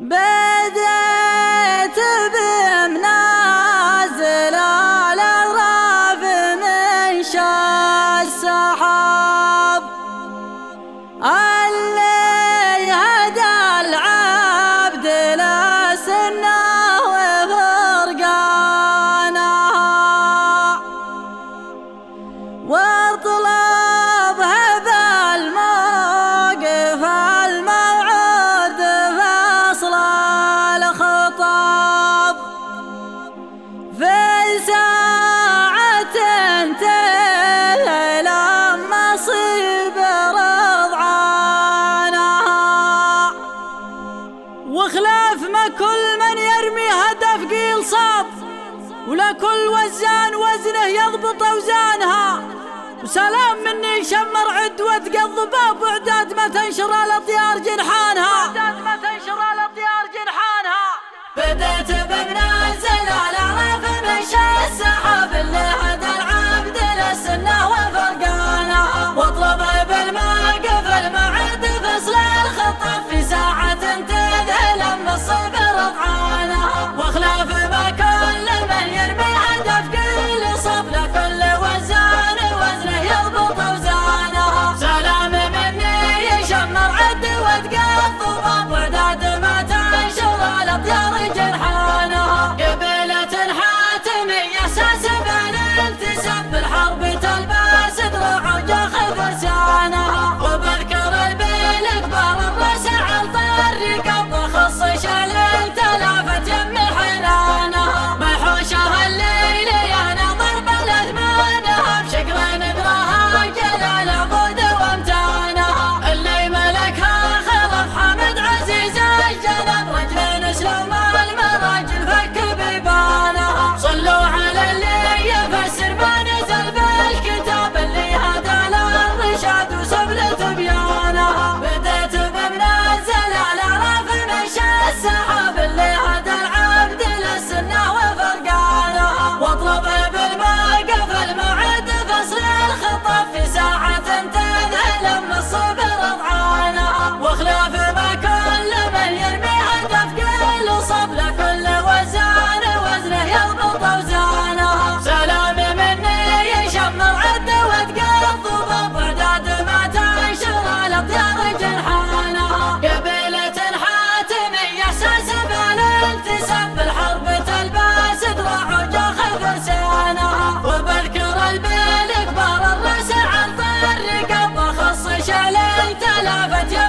بديت بمنازل الأغراف من شا السحاب. وخلاف ما كل من يرمي هدف قيل صاب ولا كل وزان وزنه يضبط أوزانها. وسلام مني شمر عدوة قضباب وعداد ما تنشر الأطيار جنحانها. ما تنشر الأطيار جنحانها. بدأت بمنازل I love it.